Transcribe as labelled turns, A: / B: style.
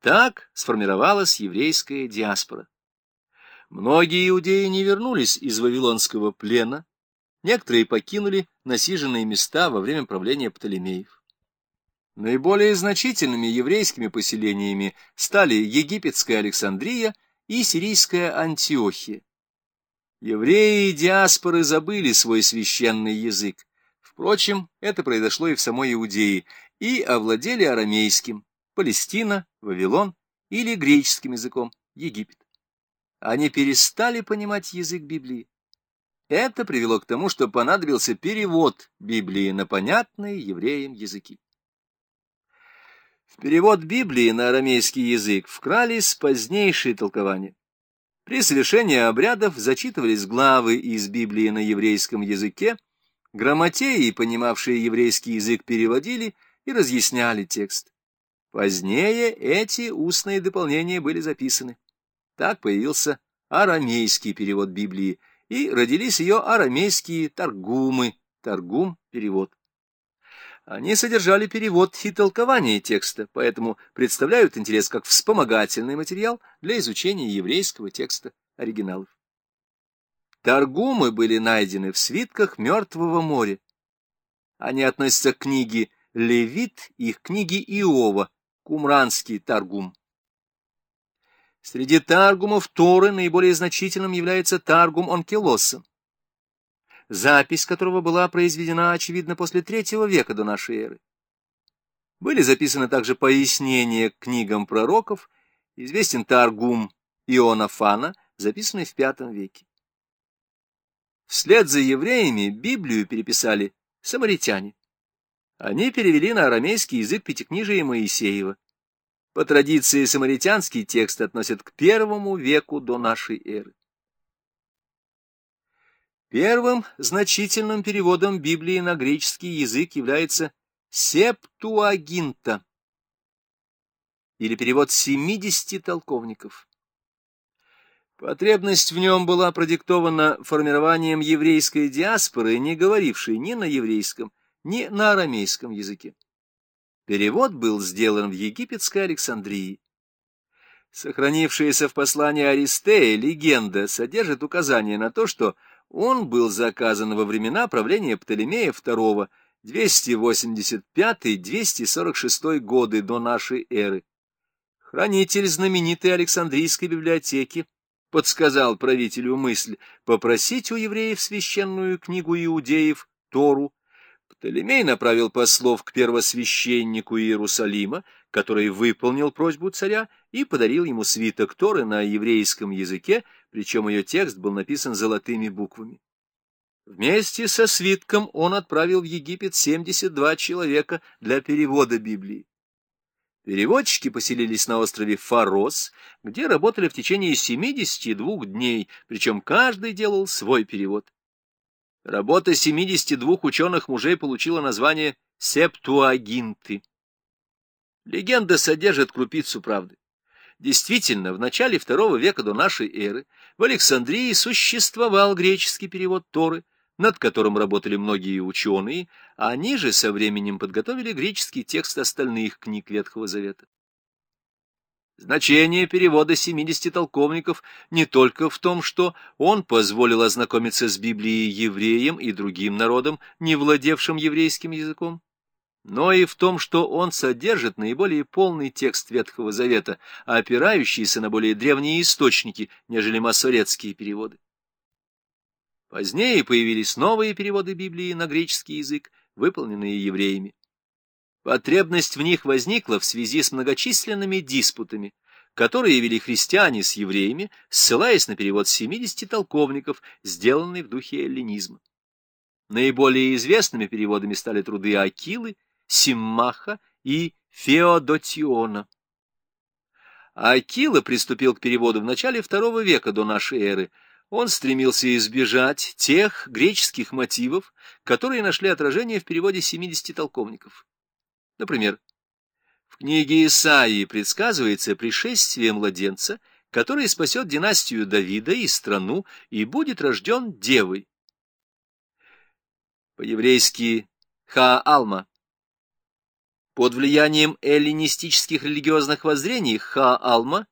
A: Так сформировалась еврейская диаспора. Многие иудеи не вернулись из вавилонского плена, некоторые покинули насиженные места во время правления Птолемеев. Наиболее значительными еврейскими поселениями стали египетская Александрия и сирийская Антиохия. Евреи диаспоры забыли свой священный язык. Впрочем, это произошло и в самой Иудее, и овладели арамейским, Палестина, Вавилон или греческим языком, Египет. Они перестали понимать язык Библии. Это привело к тому, что понадобился перевод Библии на понятные евреям языки. В перевод Библии на арамейский язык вкрались позднейшие толкования. При совершении обрядов зачитывались главы из Библии на еврейском языке, грамотеи, понимавшие еврейский язык, переводили и разъясняли текст. Позднее эти устные дополнения были записаны. Так появился арамейский перевод Библии, и родились ее арамейские таргумы, таргум-перевод. Они содержали перевод и толкование текста, поэтому представляют интерес как вспомогательный материал для изучения еврейского текста оригиналов. Таргумы были найдены в свитках Мертвого моря. Они относятся к книге Левит и к книге Иова, Кумранский Таргум. Среди таргумов Торы наиболее значительным является Таргум Онкелоса запись которого была произведена, очевидно, после третьего века до нашей эры. Были записаны также пояснения к книгам пророков, известен Таргум Ионафана, записанный в V веке. Вслед за евреями Библию переписали самаритяне. Они перевели на арамейский язык Пятикнижия Моисеева. По традиции самаритянский текст относят к первому веку до нашей эры. Первым значительным переводом Библии на греческий язык является Септуагинта, или перевод 70 толковников. Потребность в нем была продиктована формированием еврейской диаспоры, не говорившей ни на еврейском, ни на арамейском языке. Перевод был сделан в египетской Александрии. Сохранившаяся в послании Аристея легенда содержит указание на то, что он был заказан во времена правления Птолемея II, 285-246 годы до нашей эры. Хранитель знаменитой Александрийской библиотеки подсказал правителю мысль попросить у евреев священную книгу иудеев Тору. Птолемей направил послов к первосвященнику Иерусалима, который выполнил просьбу царя и подарил ему свиток Торы на еврейском языке, причем ее текст был написан золотыми буквами. Вместе со свитком он отправил в Египет 72 человека для перевода Библии. Переводчики поселились на острове Фарос, где работали в течение 72 дней, причем каждый делал свой перевод. Работа 72 ученых мужей получила название «Септуагинты». Легенда содержит крупицу правды. Действительно, в начале II века до нашей эры в Александрии существовал греческий перевод Торы, над которым работали многие ученые, а они же со временем подготовили греческий текст остальных книг Ветхого Завета. Значение перевода 70 толковников не только в том, что он позволил ознакомиться с Библией евреям и другим народам, не владевшим еврейским языком, но и в том, что он содержит наиболее полный текст Ветхого Завета, опирающийся на более древние источники, нежели масоретские переводы. Позднее появились новые переводы Библии на греческий язык, выполненные евреями. Потребность в них возникла в связи с многочисленными диспутами, которые вели христиане с евреями, ссылаясь на перевод 70 толковников, сделанный в духе эллинизма. Наиболее известными переводами стали труды Акилы Симмаха и Феодотиона. Акила приступил к переводу в начале II века до нашей эры. Он стремился избежать тех греческих мотивов, которые нашли отражение в переводе 70 толковников. Например, в книге Исаии предсказывается пришествие младенца, который спасет династию Давида и страну и будет рожден девой. По-еврейски Ха-Алма Под влиянием эллинистических религиозных воззрений Ха-Алма